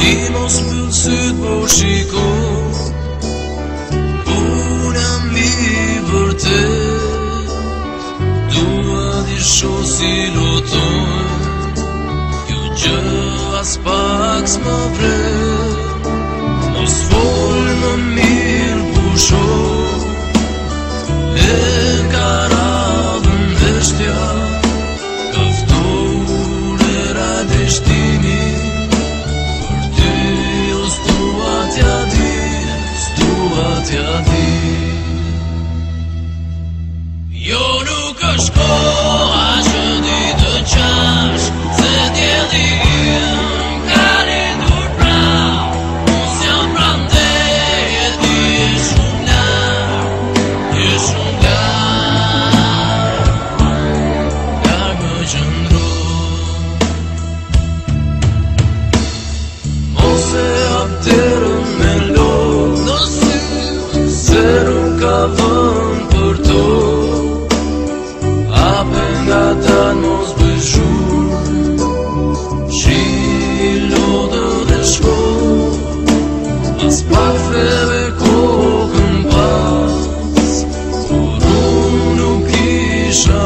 Ti mos më në po shikos Pune mi për te Dua di shosi loton Kjo gjë as pak s'ma vre Mos volë më mi 的天 vënd për to Ape nga ta në mos bëshu Qilo dhe dhe shko Mas pak feve kohën pas Por unë nuk isha